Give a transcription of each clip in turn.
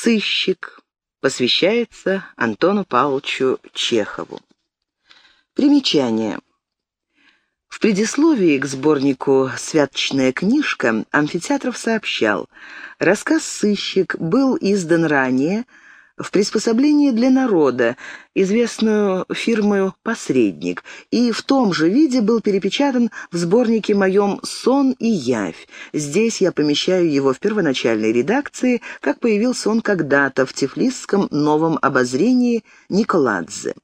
Сыщик посвящается Антону Павловичу Чехову. Примечание. В предисловии к сборнику «Святочная книжка» Амфитеатров сообщал, рассказ «Сыщик» был издан ранее в приспособлении для народа, известную фирмою «Посредник», и в том же виде был перепечатан в сборнике моем «Сон и явь». Здесь я помещаю его в первоначальной редакции, как появился он когда-то в Тифлисском новом обозрении Николадзе.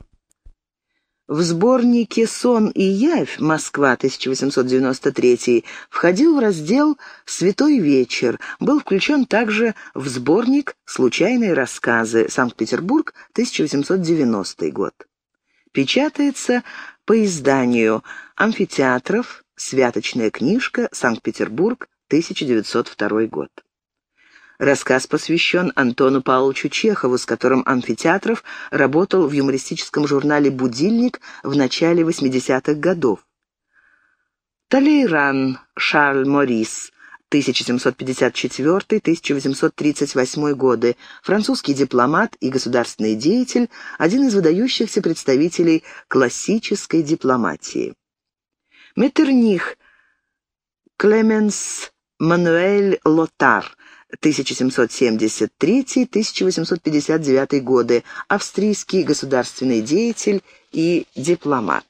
В сборнике «Сон и явь. Москва, 1893» входил в раздел «Святой вечер», был включен также в сборник «Случайные рассказы. Санкт-Петербург, 1890 год». Печатается по изданию «Амфитеатров. Святочная книжка. Санкт-Петербург, 1902 год». Рассказ посвящен Антону Павловичу Чехову, с которым Амфитеатров работал в юмористическом журнале «Будильник» в начале 80-х годов. Талейран Шарль Морис, 1754-1838 годы, французский дипломат и государственный деятель, один из выдающихся представителей классической дипломатии. Меттерних Клеменс Мануэль Лотар, 1773-1859 годы, австрийский государственный деятель и дипломат.